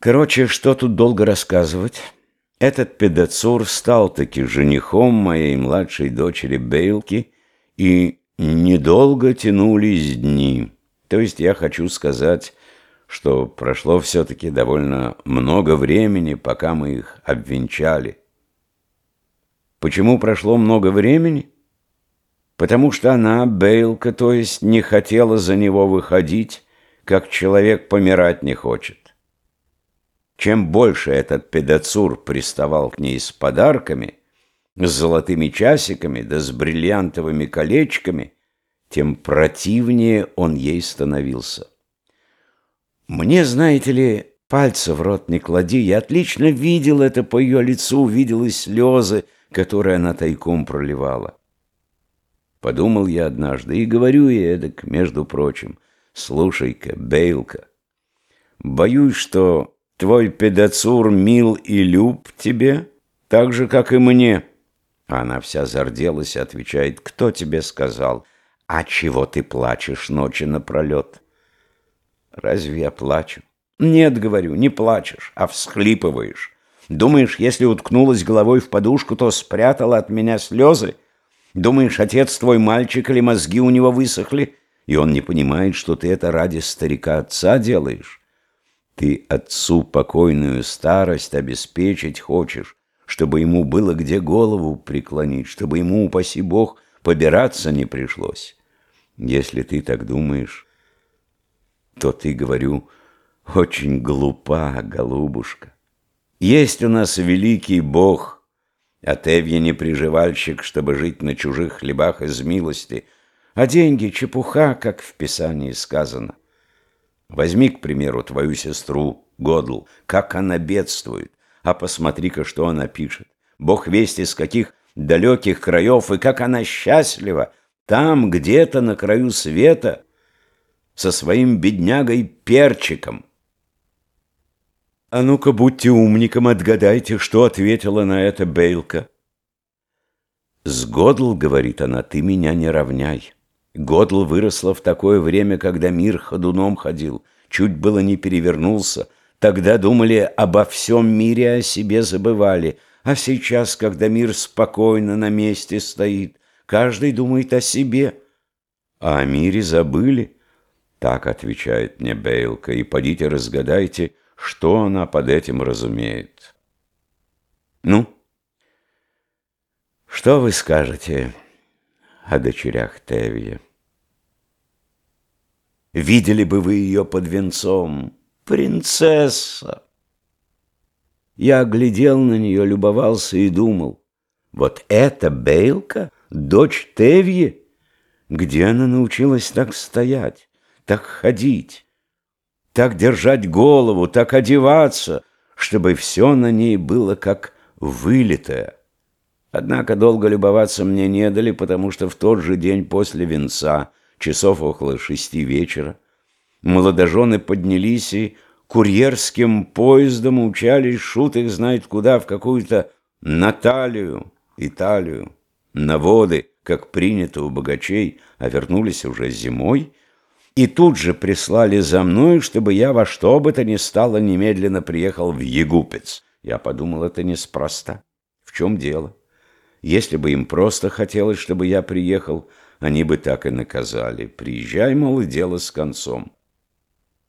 Короче, что тут долго рассказывать? Этот педацур стал таки женихом моей младшей дочери Бейлки, и недолго тянулись дни. То есть я хочу сказать, что прошло все-таки довольно много времени, пока мы их обвенчали. Почему прошло много времени? Потому что она, Бейлка, то есть, не хотела за него выходить, как человек помирать не хочет. Чем больше этот педацур приставал к ней с подарками, с золотыми часиками да с бриллиантовыми колечками, тем противнее он ей становился. Мне, знаете ли, пальца в рот не клади, я отлично видел это по ее лицу, видел и слезы, которые она тайком проливала. Подумал я однажды и говорю ей эдак, между прочим, «Слушай-ка, Бейлка, боюсь, что Твой педацур мил и люб тебе, так же, как и мне. Она вся зарделась и отвечает, кто тебе сказал? А чего ты плачешь ночи напролет? Разве я плачу? Нет, говорю, не плачешь, а всхлипываешь. Думаешь, если уткнулась головой в подушку, то спрятала от меня слезы? Думаешь, отец твой мальчик или мозги у него высохли, и он не понимает, что ты это ради старика отца делаешь? Ты отцу покойную старость обеспечить хочешь, чтобы ему было где голову преклонить, чтобы ему, упаси Бог, побираться не пришлось. Если ты так думаешь, то ты, говорю, очень глупа, голубушка. Есть у нас великий Бог, а Тевья не приживальщик, чтобы жить на чужих хлебах из милости, а деньги — чепуха, как в Писании сказано. Возьми, к примеру, твою сестру Годл, как она бедствует, а посмотри-ка, что она пишет. Бог весть из каких далеких краев, и как она счастлива, там, где-то на краю света, со своим беднягой Перчиком. А ну-ка, будьте умником, отгадайте, что ответила на это Бейлка. «С Годл, — говорит она, — ты меня не равняй». Годл выросла в такое время, когда мир ходуном ходил, чуть было не перевернулся. Тогда думали обо всем мире, о себе забывали. А сейчас, когда мир спокойно на месте стоит, каждый думает о себе. А о мире забыли. Так отвечает мне Бейлка, и подите разгадайте, что она под этим разумеет. Ну, что вы скажете о дочерях Тевия? Видели бы вы ее под венцом. Принцесса! Я глядел на нее, любовался и думал, вот эта Бейлка, дочь Тевьи, где она научилась так стоять, так ходить, так держать голову, так одеваться, чтобы все на ней было как вылитое. Однако долго любоваться мне не дали, потому что в тот же день после венца часов около шести вечера. Молодожены поднялись и курьерским поездом умчались, шут их знает куда, в какую-то Наталью, Италию, на воды, как принято у богачей, а вернулись уже зимой, и тут же прислали за мной, чтобы я во что бы то ни стало немедленно приехал в Егупец. Я подумал, это неспроста. В чем дело? Если бы им просто хотелось, чтобы я приехал, они бы так и наказали. Приезжай, мол, и дело с концом.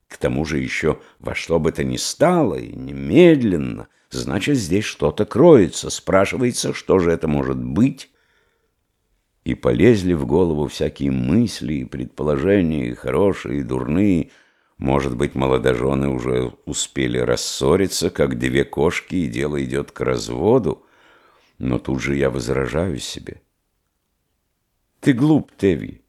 К тому же еще во что бы то ни стало, и немедленно, значит, здесь что-то кроется. Спрашивается, что же это может быть? И полезли в голову всякие мысли и предположения, и хорошие, и дурные. Может быть, молодожены уже успели рассориться, как две кошки, и дело идет к разводу. Но тут же я возражаю себе. Ты глуп, Теви.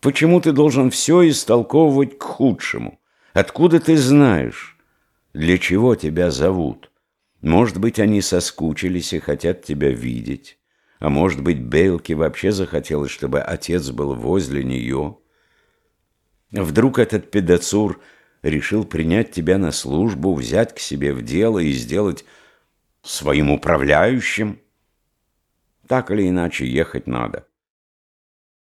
Почему ты должен все истолковывать к худшему? Откуда ты знаешь, для чего тебя зовут? Может быть, они соскучились и хотят тебя видеть. А может быть, Бейлке вообще захотелось, чтобы отец был возле нее. Вдруг этот педацур решил принять тебя на службу, взять к себе в дело и сделать своим управляющим? Так или иначе, ехать надо.